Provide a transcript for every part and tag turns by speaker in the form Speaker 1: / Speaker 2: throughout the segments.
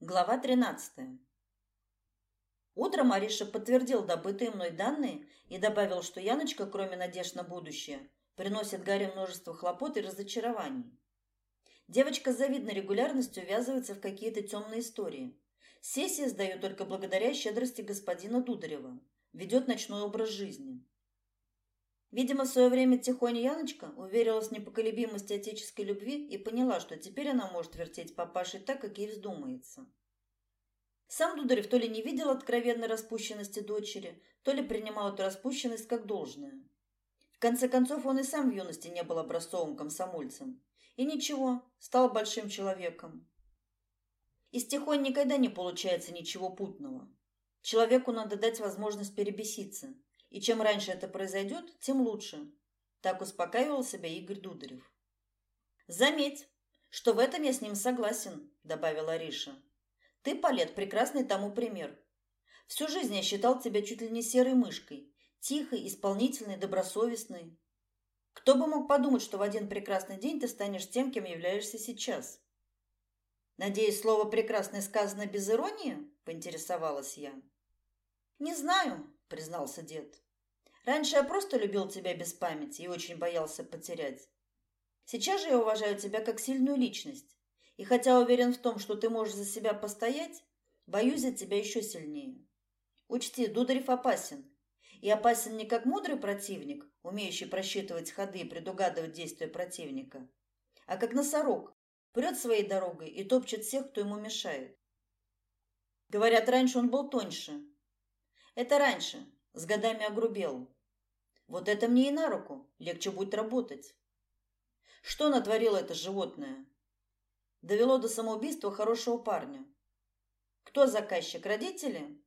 Speaker 1: Глава 13. Утром Ариша подтвердил добытые мной данные и добавил, что Яночка, кроме надежд на будущее, приносит Гарри множество хлопот и разочарований. Девочка с завидной регулярностью ввязывается в какие-то темные истории. Сессии сдаю только благодаря щедрости господина Дударева. Ведет ночной образ жизни. Видимо, в свое время тихоня Яночка уверилась в непоколебимости отеческой любви и поняла, что теперь она может вертеть папашей так, как ей вздумается. Сам Дударев то ли не видел откровенной распущенности дочери, то ли принимал эту распущенность как должное. В конце концов, он и сам в юности не был образцовым комсомольцем. И ничего, стал большим человеком. Из тихонь никогда не получается ничего путного. Человеку надо дать возможность перебеситься – и чем раньше это произойдет, тем лучше. Так успокаивал себя Игорь Дударев. Заметь, что в этом я с ним согласен, добавила Ариша. Ты, Палет, прекрасный тому пример. Всю жизнь я считал тебя чуть ли не серой мышкой, тихой, исполнительной, добросовестной. Кто бы мог подумать, что в один прекрасный день ты станешь тем, кем являешься сейчас? Надеюсь, слово прекрасный сказано без иронии, поинтересовалась я. Не знаю, признался дед. Раньше я просто любил тебя без памяти и очень боялся потерять. Сейчас же я уважаю тебя как сильную личность. И хотя уверен в том, что ты можешь за себя постоять, боюсь за тебя еще сильнее. Учти, Дударев опасен. И опасен не как мудрый противник, умеющий просчитывать ходы и предугадывать действия противника, а как носорог, прет своей дорогой и топчет всех, кто ему мешает. Говорят, раньше он был тоньше, это раньше, с годами огрубел. Вот это мне и на руку, легче будет работать. Что натворило это животное? Довело до самоубийства хорошего парня. Кто заказчик, родители?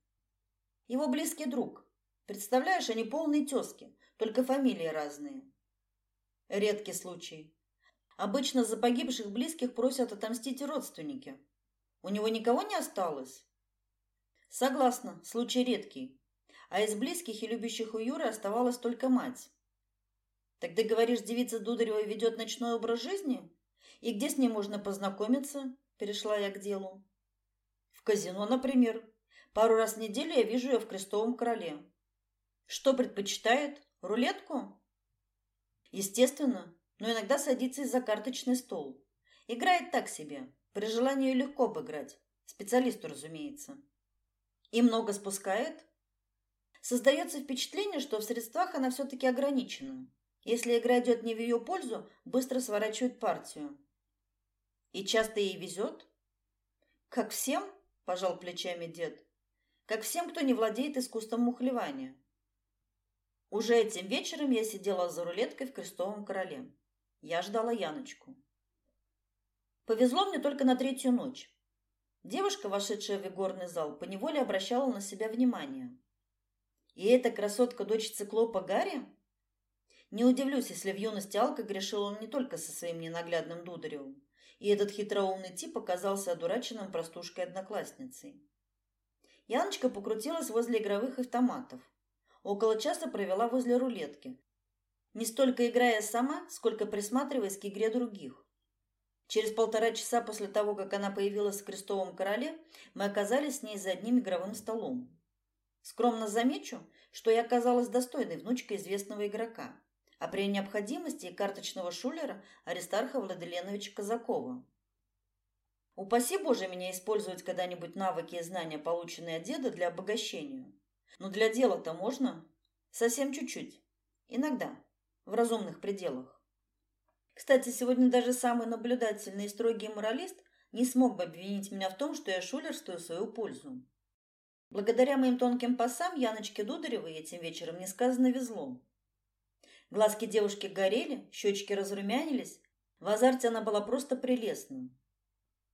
Speaker 1: Его близкий друг. Представляешь, они полные тёзки, только фамилии разные. Редкий случай. Обычно за погибших близких просят отомстить родственники. У него никого не осталось? Согласна, случай редкий а из близких и любящих у Юры оставалась только мать. Так ты говоришь, девица Дударева ведет ночной образ жизни? И где с ней можно познакомиться? Перешла я к делу. В казино, например. Пару раз в неделю я вижу ее в Крестовом Короле. Что предпочитает? Рулетку? Естественно, но иногда садится за карточный стол. Играет так себе. При желании легко обыграть. Специалисту, разумеется. И много спускает? Создается впечатление, что в средствах она все-таки ограничена. Если игра идет не в ее пользу, быстро сворачивает партию. И часто ей везет? Как всем, пожал плечами дед. Как всем, кто не владеет искусством мухлевания. Уже этим вечером я сидела за рулеткой в Крестовом короле. Я ждала Яночку. Повезло мне только на третью ночь. Девушка, вошедшая в игорный зал, поневоле обращала на себя внимание. И эта красотка дочь циклопа Гарри? Не удивлюсь, если в юности Алка грешил он не только со своим ненаглядным Дударевым, и этот хитроумный тип оказался одураченным простушкой-одноклассницей. Яночка покрутилась возле игровых автоматов. Около часа провела возле рулетки, не столько играя сама, сколько присматриваясь к игре других. Через полтора часа после того, как она появилась в Крестовом короле, мы оказались с ней за одним игровым столом. Скромно замечу, что я оказалась достойной внучкой известного игрока, а при необходимости и карточного шулера Аристарха Владиленовича Казакова. Упаси Боже меня использовать когда-нибудь навыки и знания, полученные от деда, для обогащения. Но для дела-то можно. Совсем чуть-чуть. Иногда. В разумных пределах. Кстати, сегодня даже самый наблюдательный и строгий моралист не смог бы обвинить меня в том, что я шулерствую в свою пользу. Благодаря моим тонким пасам Яночке Дударевой этим вечером несказанно везло. Глазки девушки горели, щечки разрумянились. В азарте она была просто прелестна.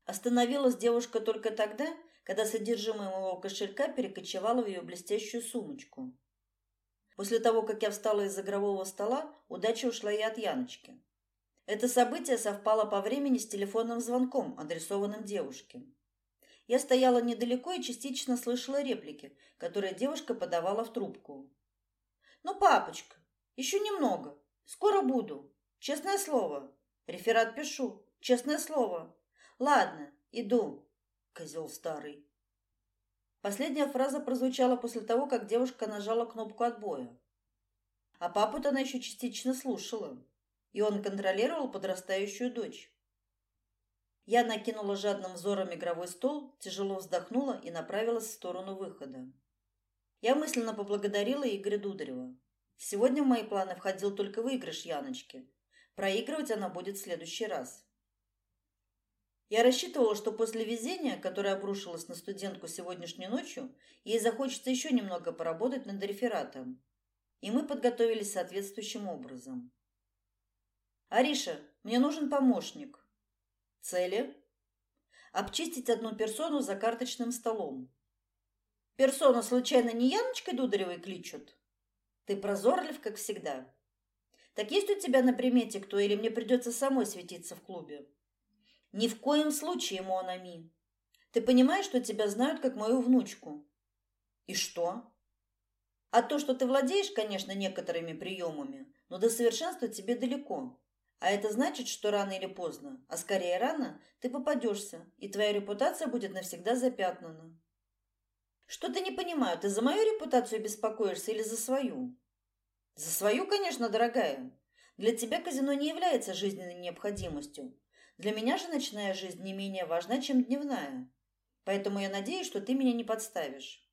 Speaker 1: Остановилась девушка только тогда, когда содержимое моего кошелька перекочевало в ее блестящую сумочку. После того, как я встала из игрового стола, удача ушла и от Яночки. Это событие совпало по времени с телефонным звонком, адресованным девушке. Я стояла недалеко и частично слышала реплики, которые девушка подавала в трубку. «Ну, папочка, еще немного. Скоро буду. Честное слово. Реферат пишу. Честное слово. Ладно, иду. Козел старый. Последняя фраза прозвучала после того, как девушка нажала кнопку отбоя. А папу-то она еще частично слушала, и он контролировал подрастающую дочь. Я накинула жадным взором игровой стол, тяжело вздохнула и направилась в сторону выхода. Я мысленно поблагодарила Игоря Дударева. Сегодня в мои планы входил только выигрыш Яночки. Проигрывать она будет в следующий раз. Я рассчитывала, что после везения, которое обрушилось на студентку сегодняшней ночью, ей захочется еще немного поработать над рефератом. И мы подготовились соответствующим образом. «Ариша, мне нужен помощник». «Цели?» «Обчистить одну персону за карточным столом». «Персону случайно не Яночкой Дударевой кличут?» «Ты прозорлив, как всегда». «Так есть у тебя на примете кто, или мне придется самой светиться в клубе?» Ни в коем случае, Монами. Ты понимаешь, что тебя знают как мою внучку? И что? А то, что ты владеешь, конечно, некоторыми приемами, но до совершенства тебе далеко. А это значит, что рано или поздно, а скорее рано, ты попадешься, и твоя репутация будет навсегда запятнана. Что-то не понимаю, ты за мою репутацию беспокоишься или за свою? За свою, конечно, дорогая. Для тебя казино не является жизненной необходимостью, для меня же ночная жизнь не менее важна, чем дневная. Поэтому я надеюсь, что ты меня не подставишь.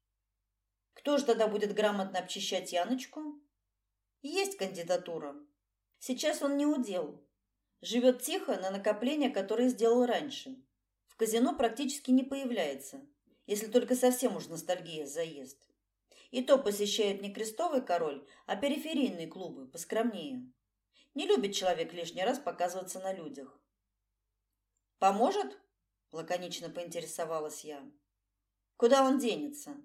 Speaker 1: Кто же тогда будет грамотно обчищать Яночку? Есть кандидатура. Сейчас он не удел. Живет тихо на накопления, которые сделал раньше. В казино практически не появляется, если только совсем уж ностальгия заест. И то посещает не крестовый король, а периферийные клубы, поскромнее. Не любит человек лишний раз показываться на людях. Поможет? лаконично поинтересовалась я. Куда он денется?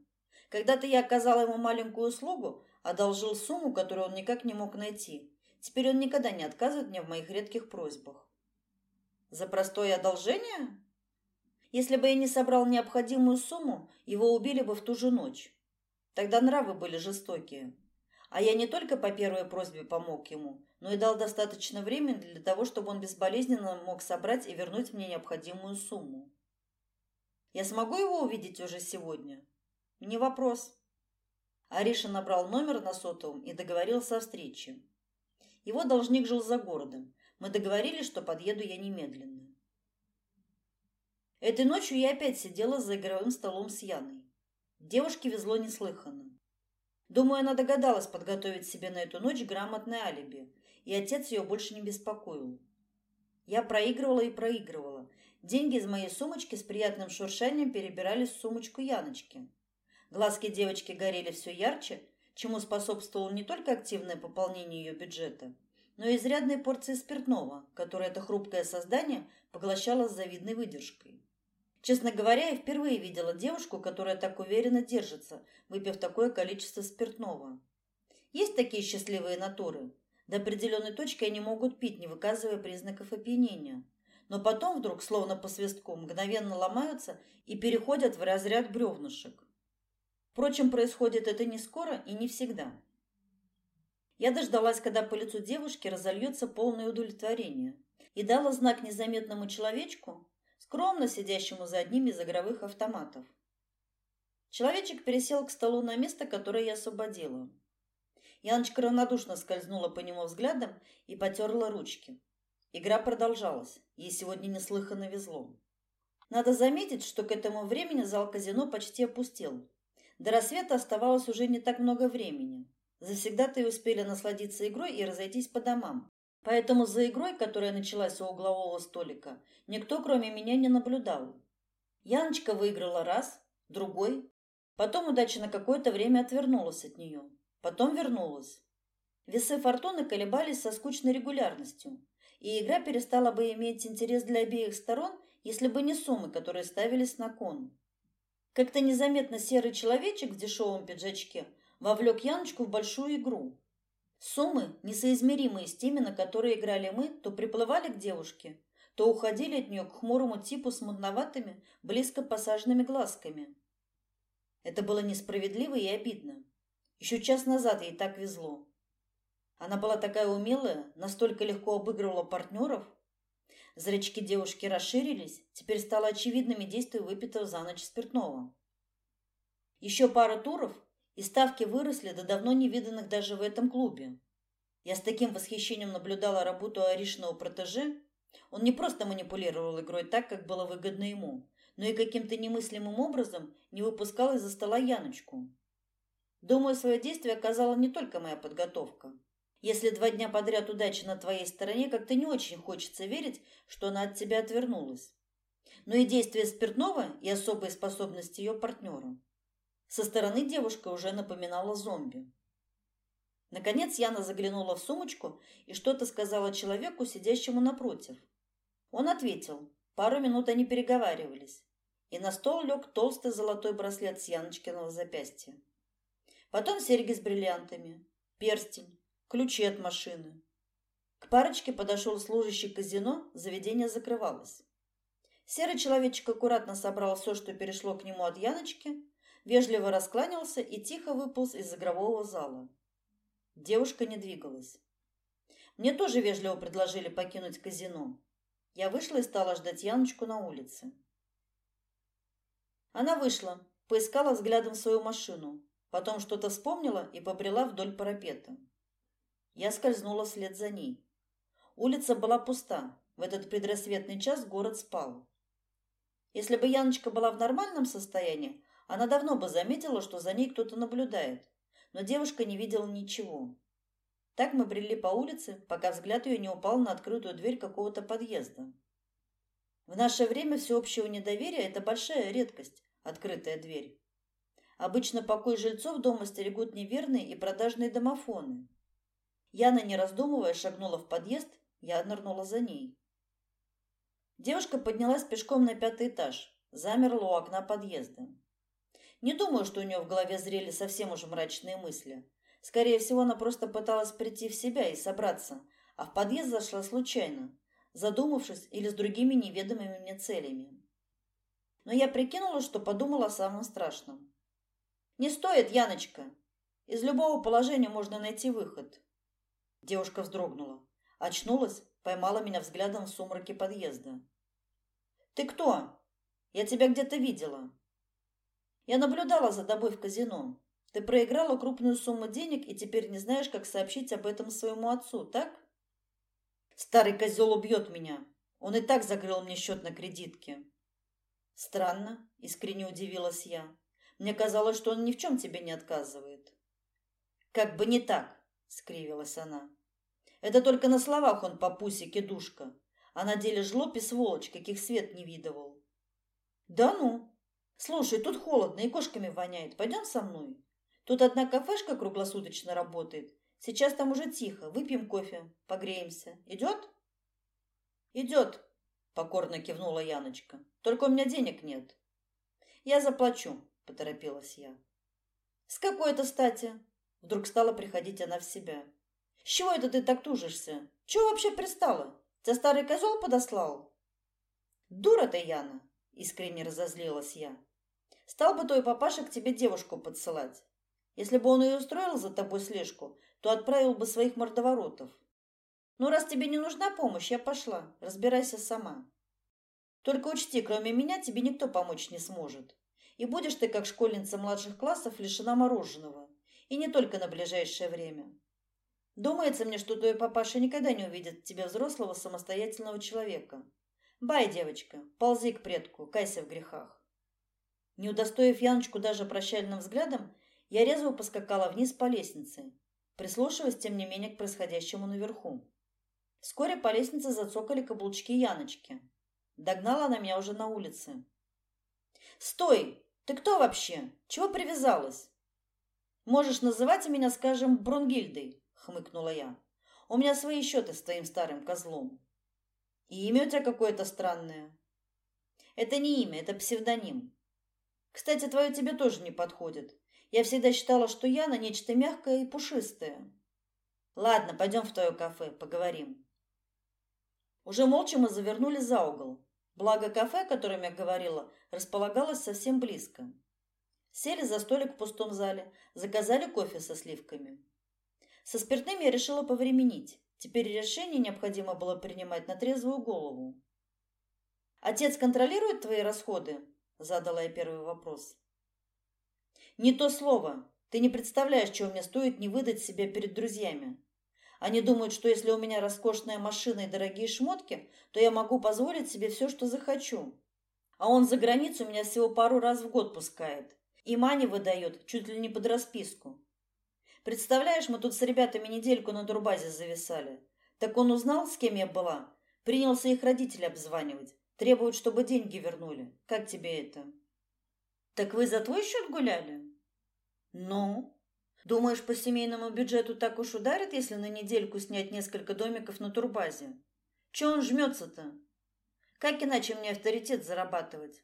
Speaker 1: Когда-то я оказала ему маленькую услугу, одолжил сумму, которую он никак не мог найти. Теперь он никогда не отказывает мне в моих редких просьбах. За простое одолжение? Если бы я не собрал необходимую сумму, его убили бы в ту же ночь. Тогда нравы были жестокие. А я не только по первой просьбе помог ему, но и дал достаточно времени для того, чтобы он безболезненно мог собрать и вернуть мне необходимую сумму. Я смогу его увидеть уже сегодня? Не вопрос. Ариша набрал номер на сотовом и договорился о встрече. Его должник жил за городом. Мы договорились, что подъеду я немедленно. Этой ночью я опять сидела за игровым столом с Яной. Девушке везло неслыханно. Думаю, она догадалась подготовить себе на эту ночь грамотное алиби, и отец ее больше не беспокоил. Я проигрывала и проигрывала. Деньги из моей сумочки с приятным шуршанием перебирались в сумочку Яночки. Глазки девочки горели все ярче, чему способствовало не только активное пополнение ее бюджета, но и изрядные порции спиртного, которое это хрупкое создание поглощало с завидной выдержкой. Честно говоря, я впервые видела девушку, которая так уверенно держится, выпив такое количество спиртного. Есть такие счастливые натуры. До определенной точки они могут пить, не выказывая признаков опьянения. Но потом вдруг, словно по свистку, мгновенно ломаются и переходят в разряд бревнышек. Впрочем, происходит это не скоро и не всегда. Я дождалась, когда по лицу девушки разольется полное удовлетворение, и дала знак незаметному человечку, скромно сидящему за одним из игровых автоматов. Человечек пересел к столу на место, которое я освободила. Яночка равнодушно скользнула по нему взглядом и потерла ручки. Игра продолжалась. Ей сегодня неслыханно везло. Надо заметить, что к этому времени зал казино почти опустел. До рассвета оставалось уже не так много времени. Завсегдатые успели насладиться игрой и разойтись по домам. Поэтому за игрой, которая началась у углового столика, никто, кроме меня, не наблюдал. Яночка выиграла раз, другой. Потом удача на какое-то время отвернулась от нее. Потом вернулась. Весы фортуны колебались со скучной регулярностью, и игра перестала бы иметь интерес для обеих сторон, если бы не суммы, которые ставились на кон. Как-то незаметно серый человечек в дешевом пиджачке вовлек Яночку в большую игру. Суммы, несоизмеримые с теми, на которые играли мы, то приплывали к девушке, то уходили от нее к хмурому типу с мутноватыми, близко посаженными глазками. Это было несправедливо и обидно. Еще час назад ей так везло. Она была такая умелая, настолько легко обыгрывала партнеров. Зрачки девушки расширились, теперь стало очевидными действие выпитого за ночь спиртного. Еще пара туров, и ставки выросли до давно невиданных даже в этом клубе. Я с таким восхищением наблюдала работу Аришного протеже. Он не просто манипулировал игрой так, как было выгодно ему, но и каким-то немыслимым образом не выпускал из-за стола Яночку. Думаю, свое действие оказала не только моя подготовка. Если два дня подряд удача на твоей стороне, как-то не очень хочется верить, что она от тебя отвернулась. Но и действие спиртного, и особые способности ее партнера. Со стороны девушка уже напоминала зомби. Наконец Яна заглянула в сумочку и что-то сказала человеку, сидящему напротив. Он ответил. Пару минут они переговаривались. И на стол лег толстый золотой браслет с Яночкиного запястья. Потом серьги с бриллиантами, перстень, ключи от машины. К парочке подошел служащий казино, заведение закрывалось. Серый человечек аккуратно собрал все, что перешло к нему от Яночки, вежливо раскланялся и тихо выполз из игрового зала. Девушка не двигалась. Мне тоже вежливо предложили покинуть казино. Я вышла и стала ждать Яночку на улице. Она вышла, поискала взглядом свою машину, потом что-то вспомнила и побрела вдоль парапета. Я скользнула вслед за ней. Улица была пуста. В этот предрассветный час город спал. Если бы Яночка была в нормальном состоянии, она давно бы заметила, что за ней кто-то наблюдает. Но девушка не видела ничего. Так мы брели по улице, пока взгляд ее не упал на открытую дверь какого-то подъезда. В наше время всеобщего недоверия это большая редкость открытая дверь. Обычно покой жильцов дома стерегут неверные и продажные домофоны. Яна, не раздумывая, шагнула в подъезд, я нырнула за ней. Девушка поднялась пешком на пятый этаж, замерла у окна подъезда. Не думаю, что у нее в голове зрели совсем уж мрачные мысли. Скорее всего, она просто пыталась прийти в себя и собраться, а в подъезд зашла случайно, задумавшись или с другими неведомыми мне целями. Но я прикинула, что подумала о самом страшном. «Не стоит, Яночка. Из любого положения можно найти выход. Девушка вздрогнула, очнулась, поймала меня взглядом в сумраке подъезда. Ты кто? Я тебя где-то видела. Я наблюдала за тобой в казино. Ты проиграла крупную сумму денег и теперь не знаешь, как сообщить об этом своему отцу, так? Старый козел убьет меня. Он и так закрыл мне счет на кредитке. Странно, искренне удивилась я. Мне казалось, что он ни в чем тебе не отказывает. Как бы не так, скривилась она. Это только на словах он по пусике душка, а на деле жлоб и сволочь, каких свет не видывал. Да ну. Слушай, тут холодно и кошками воняет. Пойдем со мной. Тут одна кафешка круглосуточно работает. Сейчас там уже тихо. Выпьем кофе, погреемся. Идет? Идет, покорно кивнула Яночка. Только у меня денег нет. Я заплачу, поторопилась я. С какой это стати? Вдруг стала приходить она в себя. С чего это ты так тужишься? Чего вообще пристала? Тебя старый козел подослал? Дура ты, Яна, искренне разозлилась я. Стал бы твой папаша к тебе девушку подсылать. Если бы он и устроил за тобой слежку, то отправил бы своих мордоворотов. Ну, раз тебе не нужна помощь, я пошла. Разбирайся сама. Только учти, кроме меня тебе никто помочь не сможет. И будешь ты, как школьница младших классов, лишена мороженого. И не только на ближайшее время. Думается мне, что твой папаша никогда не увидит в тебе взрослого самостоятельного человека. Бай, девочка, ползи к предку, кайся в грехах. Не удостоив Яночку даже прощальным взглядом, я резво поскакала вниз по лестнице, прислушиваясь, тем не менее, к происходящему наверху. Вскоре по лестнице зацокали каблучки Яночки. Догнала она меня уже на улице. «Стой! Ты кто вообще? Чего привязалась?» «Можешь называть меня, скажем, Брунгильдой», хмыкнула я. У меня свои счеты с твоим старым козлом. И имя у тебя какое-то странное. Это не имя, это псевдоним. Кстати, твое тебе тоже не подходит. Я всегда считала, что Яна нечто мягкое и пушистое. Ладно, пойдем в твое кафе, поговорим. Уже молча мы завернули за угол. Благо кафе, о котором я говорила, располагалось совсем близко. Сели за столик в пустом зале, заказали кофе со сливками. Со спиртным я решила повременить. Теперь решение необходимо было принимать на трезвую голову. Отец контролирует твои расходы? Задала я первый вопрос. Не то слово. Ты не представляешь, чего мне стоит не выдать себя перед друзьями. Они думают, что если у меня роскошная машина и дорогие шмотки, то я могу позволить себе все, что захочу. А он за границу меня всего пару раз в год пускает. И мани выдает чуть ли не под расписку. Представляешь, мы тут с ребятами недельку на турбазе зависали. Так он узнал, с кем я была. Принялся их родителей обзванивать. Требуют, чтобы деньги вернули. Как тебе это? Так вы за твой счет гуляли? Ну? Думаешь, по семейному бюджету так уж ударит, если на недельку снять несколько домиков на турбазе? Че он жмется-то? Как иначе мне авторитет зарабатывать?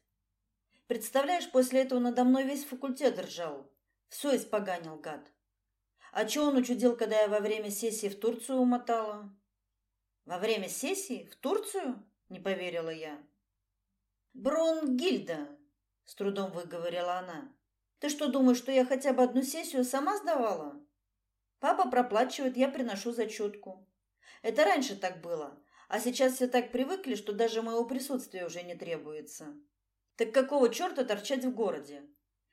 Speaker 1: Представляешь, после этого надо мной весь факультет ржал. Все испоганил, гад. А что он учудил, когда я во время сессии в Турцию умотала? Во время сессии? В Турцию? Не поверила я. Бронгильда, с трудом выговорила она. Ты что, думаешь, что я хотя бы одну сессию сама сдавала? Папа проплачивает, я приношу зачетку. Это раньше так было, а сейчас все так привыкли, что даже моего присутствия уже не требуется. Так какого черта торчать в городе?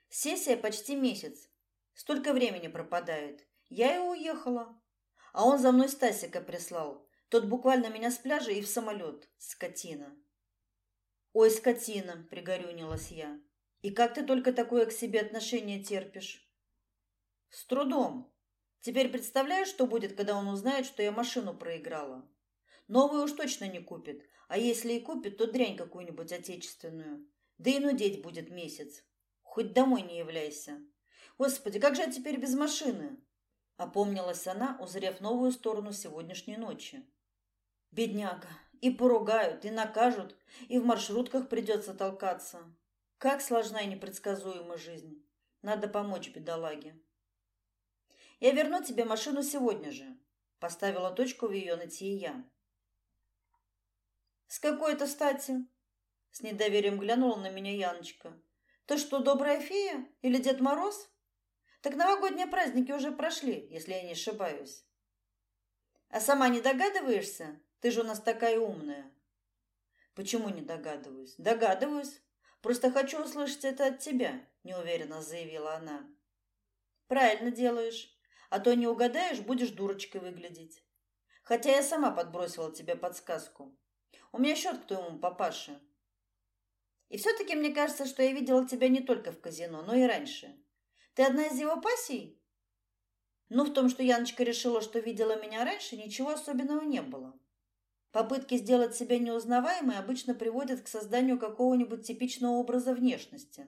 Speaker 1: Сессия почти месяц. Столько времени пропадает. Я и уехала. А он за мной Стасика прислал. Тот буквально меня с пляжа и в самолет. Скотина. Ой, скотина, пригорюнилась я. И как ты только такое к себе отношение терпишь? С трудом. Теперь представляешь, что будет, когда он узнает, что я машину проиграла? Новую уж точно не купит, а если и купит, то дрянь какую-нибудь отечественную. Да и нудеть будет месяц. Хоть домой не являйся. Господи, как же я теперь без машины? Опомнилась она, узрев новую сторону сегодняшней ночи. Бедняга, и поругают, и накажут, и в маршрутках придется толкаться. Как сложна и непредсказуема жизнь. Надо помочь бедолаге. Я верну тебе машину сегодня же, поставила точку в ее нытье я. С какой-то стати? С недоверием глянула на меня Яночка. Ты что, добрая фея или Дед Мороз? Так новогодние праздники уже прошли, если я не ошибаюсь. А сама не догадываешься, ты же у нас такая умная. Почему не догадываюсь? Догадываюсь. Просто хочу услышать это от тебя, неуверенно заявила она. Правильно делаешь. А то не угадаешь, будешь дурочкой выглядеть. Хотя я сама подбросила тебе подсказку. У меня счет к твоему папаше. И все таки мне кажется, что я видела тебя не только в казино, но и раньше. Ты одна из его пассий? Ну, в том, что Яночка решила, что видела меня раньше, ничего особенного не было. Попытки сделать себя неузнаваемой обычно приводят к созданию какого-нибудь типичного образа внешности.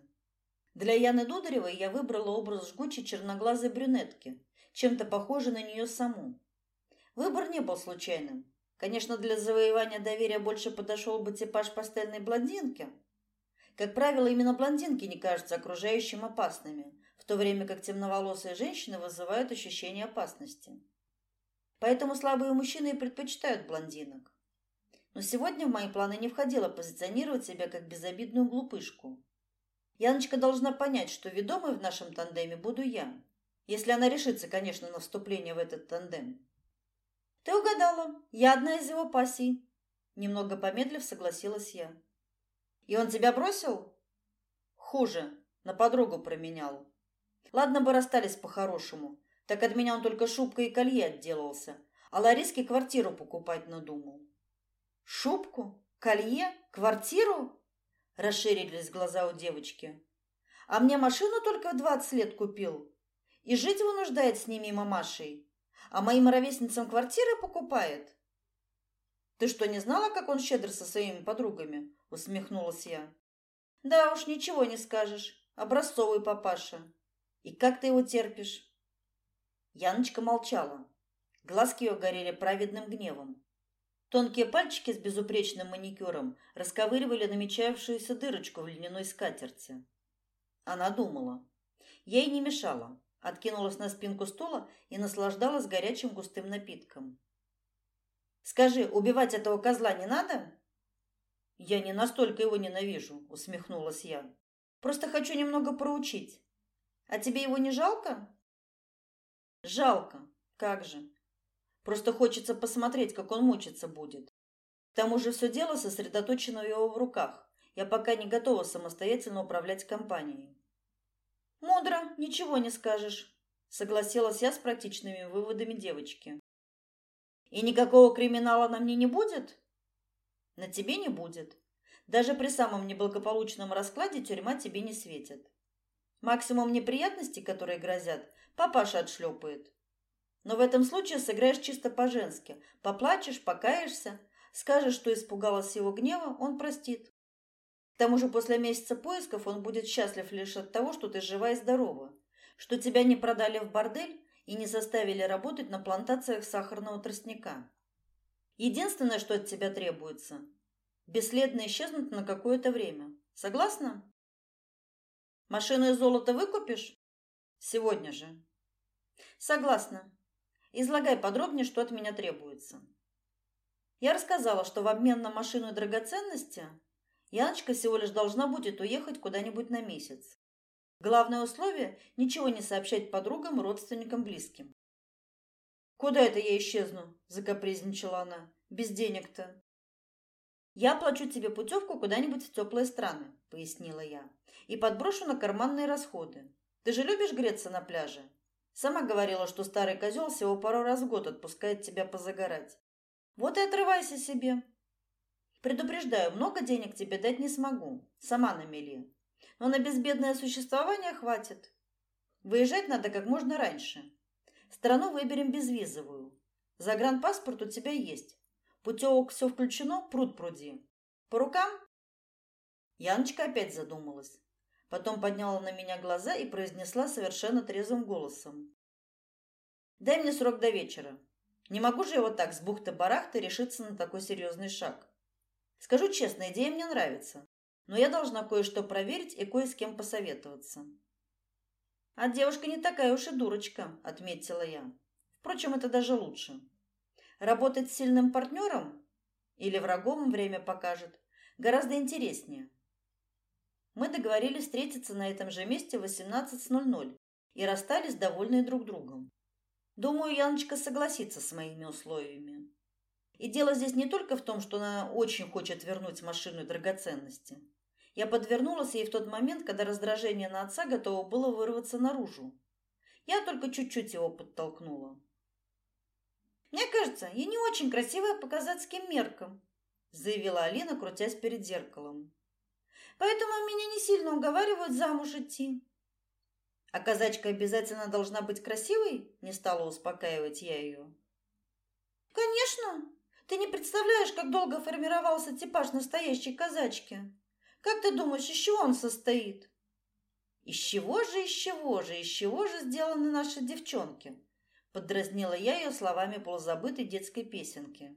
Speaker 1: Для Яны Дударевой я выбрала образ жгучей черноглазой брюнетки, чем-то похожей на нее саму. Выбор не был случайным. Конечно, для завоевания доверия больше подошел бы типаж пастельной блондинки. Как правило, именно блондинки не кажутся окружающим опасными, в то время как темноволосые женщины вызывают ощущение опасности. Поэтому слабые мужчины предпочитают блондинок. Но сегодня в мои планы не входило позиционировать себя как безобидную глупышку. Яночка должна понять, что ведомой в нашем тандеме буду я. Если она решится, конечно, на вступление в этот тандем. Ты угадала. Я одна из его пассий. Немного помедлив, согласилась я. И он тебя бросил? Хуже. На подругу променял. Ладно бы расстались по-хорошему. Так от меня он только шубкой и колье отделался. А Лариске квартиру покупать надумал. Шубку? Колье? Квартиру? Расширились глаза у девочки. А мне машину только в двадцать лет купил. И жить вынуждает с ними мамашей. А моим ровесницам квартиры покупает. Ты что, не знала, как он щедр со своими подругами? Усмехнулась я. Да уж, ничего не скажешь. Образцовый папаша. И как ты его терпишь? Яночка молчала. Глазки ее горели праведным гневом. Тонкие пальчики с безупречным маникюром расковыривали намечавшуюся дырочку в льняной скатерти. Она думала. Ей не мешало. Откинулась на спинку стула и наслаждалась горячим густым напитком. «Скажи, убивать этого козла не надо?» «Я не настолько его ненавижу», — усмехнулась я. «Просто хочу немного проучить. А тебе его не жалко?» «Жалко. Как же. Просто хочется посмотреть, как он мучиться будет. К тому же все дело сосредоточено в его в руках. Я пока не готова самостоятельно управлять компанией. Мудро, ничего не скажешь, согласилась я с практичными выводами девочки. И никакого криминала на мне не будет? На тебе не будет. Даже при самом неблагополучном раскладе тюрьма тебе не светит. Максимум неприятностей, которые грозят, папаша отшлепает. Но в этом случае сыграешь чисто по-женски. Поплачешь, покаешься, скажешь, что испугалась его гнева, он простит. К тому же после месяца поисков он будет счастлив лишь от того, что ты жива и здорова, что тебя не продали в бордель и не заставили работать на плантациях сахарного тростника. Единственное, что от тебя требуется бесследно исчезнуть на какое-то время. Согласна? Машину и золото выкупишь? Сегодня же. Согласна. Излагай подробнее, что от меня требуется. Я рассказала, что в обмен на машину и драгоценности Яночка всего лишь должна будет уехать куда-нибудь на месяц. Главное условие – ничего не сообщать подругам, родственникам, близким. «Куда это я исчезну?» – закапризничала она. «Без денег-то». «Я плачу тебе путевку куда-нибудь в теплые страны», – пояснила я. «И подброшу на карманные расходы. Ты же любишь греться на пляже? Сама говорила, что старый козел всего пару раз в год отпускает тебя позагорать. Вот и отрывайся себе. Предупреждаю, много денег тебе дать не смогу. Сама на мели. Но на безбедное существование хватит. Выезжать надо как можно раньше. Страну выберем безвизовую. Загранпаспорт у тебя есть. Путевок все включено, пруд пруди. По рукам? Яночка опять задумалась. Потом подняла на меня глаза и произнесла совершенно трезвым голосом. «Дай мне срок до вечера. Не могу же я вот так с бухты-барахты решиться на такой серьезный шаг. Скажу честно, идея мне нравится, но я должна кое-что проверить и кое с кем посоветоваться». «А девушка не такая уж и дурочка», — отметила я. «Впрочем, это даже лучше». Работать с сильным партнером или врагом время покажет гораздо интереснее. Мы договорились встретиться на этом же месте в 18:00 и расстались довольные друг другом. Думаю, Яночка согласится с моими условиями. И дело здесь не только в том, что она очень хочет вернуть машину и драгоценности. Я подвернулась ей в тот момент, когда раздражение на отца готово было вырваться наружу. Я только чуть-чуть его подтолкнула. Мне кажется, я не очень красивая по казацким меркам, заявила Алина, крутясь перед зеркалом. Поэтому меня не сильно уговаривают замуж идти. А казачка обязательно должна быть красивой? Не стала успокаивать я ее. Конечно. Ты не представляешь, как долго формировался типаж настоящей казачки. Как ты думаешь, из чего он состоит? Из чего же, из чего же, из чего же сделаны наши девчонки? Подразнила я ее словами полузабытой детской песенки.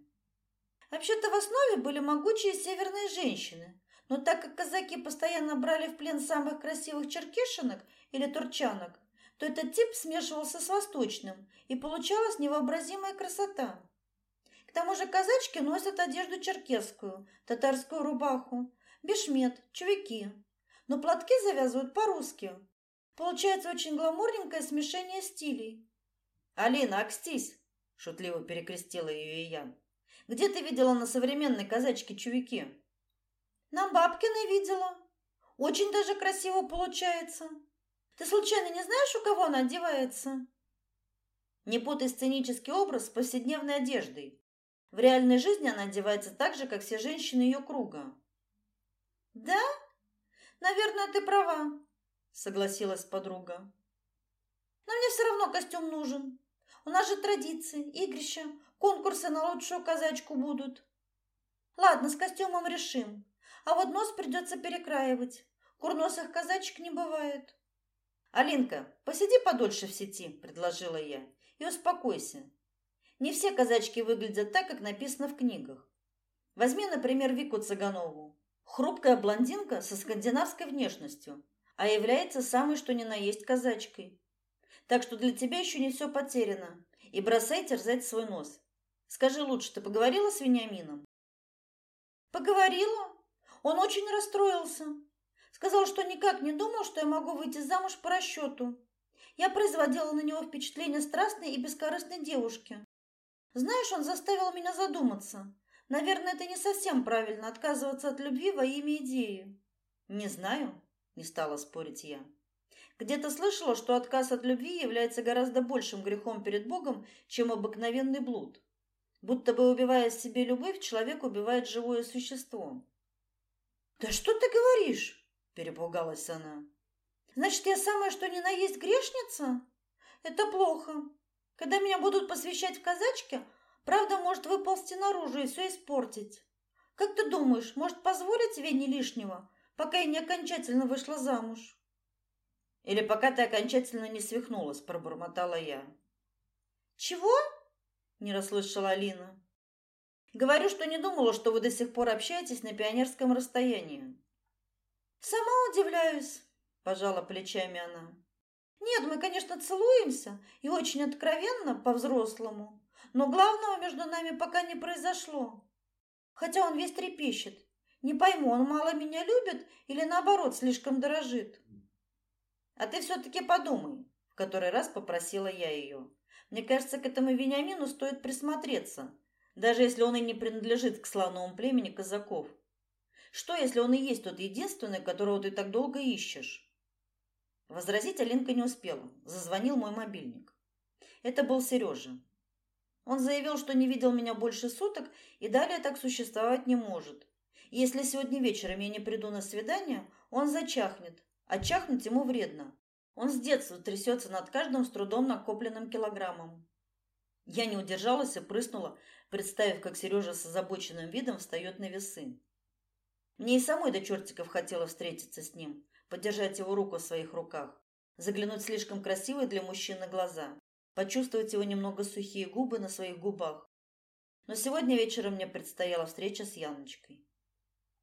Speaker 1: Вообще-то в основе были могучие северные женщины, но так как казаки постоянно брали в плен самых красивых черкешенок или турчанок, то этот тип смешивался с восточным, и получалась невообразимая красота. К тому же казачки носят одежду черкесскую, татарскую рубаху, бешмет, чувики, но платки завязывают по-русски. Получается очень гламурненькое смешение стилей. «Алина, окстись!» – шутливо перекрестила ее и я. «Где ты видела на современной казачке чувики?» «На бабкиной видела. Очень даже красиво получается. Ты случайно не знаешь, у кого она одевается?» Не путай сценический образ с повседневной одеждой. В реальной жизни она одевается так же, как все женщины ее круга. «Да? Наверное, ты права», — согласилась подруга. «Но мне все равно костюм нужен. У нас же традиции, игрища, конкурсы на лучшую казачку будут. Ладно, с костюмом решим. А вот нос придется перекраивать. Курносых казачек не бывает. Алинка, посиди подольше в сети, предложила я. И успокойся. Не все казачки выглядят так, как написано в книгах. Возьми, например, Вику Цыганову. Хрупкая блондинка со скандинавской внешностью, а является самой что ни на есть казачкой. Так что для тебя еще не все потеряно. И бросай терзать свой нос. Скажи лучше, ты поговорила с Вениамином? Поговорила. Он очень расстроился. Сказал, что никак не думал, что я могу выйти замуж по расчету. Я производила на него впечатление страстной и бескорыстной девушки. Знаешь, он заставил меня задуматься. Наверное, это не совсем правильно отказываться от любви во имя идеи. Не знаю, не стала спорить я. Где-то слышала, что отказ от любви является гораздо большим грехом перед Богом, чем обыкновенный блуд. Будто бы убивая себе любовь, человек убивает живое существо. Да что ты говоришь? перепугалась она. Значит, я самая что ни на есть грешница? Это плохо. Когда меня будут посвящать в казачки, правда может выползти наружу и все испортить. Как ты думаешь, может позволить Вене лишнего, пока я не окончательно вышла замуж? Или пока ты окончательно не свихнулась, пробормотала я. Чего? Не расслышала Алина. Говорю, что не думала, что вы до сих пор общаетесь на пионерском расстоянии. Сама удивляюсь, пожала плечами она. Нет, мы, конечно, целуемся и очень откровенно, по-взрослому, но главного между нами пока не произошло. Хотя он весь трепещет. Не пойму, он мало меня любит или наоборот слишком дорожит. А ты все таки подумай, в который раз попросила я ее. Мне кажется, к этому Вениамину стоит присмотреться, даже если он и не принадлежит к славному племени казаков. Что, если он и есть тот единственный, которого ты так долго ищешь? Возразить Алинка не успела. Зазвонил мой мобильник. Это был Сережа. Он заявил, что не видел меня больше суток и далее так существовать не может. Если сегодня вечером я не приду на свидание, он зачахнет, а чахнуть ему вредно. Он с детства трясется над каждым с трудом накопленным килограммом. Я не удержалась и прыснула, представив, как Сережа с озабоченным видом встает на весы. Мне и самой до чертиков хотела встретиться с ним, подержать его руку в своих руках, заглянуть слишком красивые для мужчины глаза, почувствовать его немного сухие губы на своих губах. Но сегодня вечером мне предстояла встреча с Яночкой.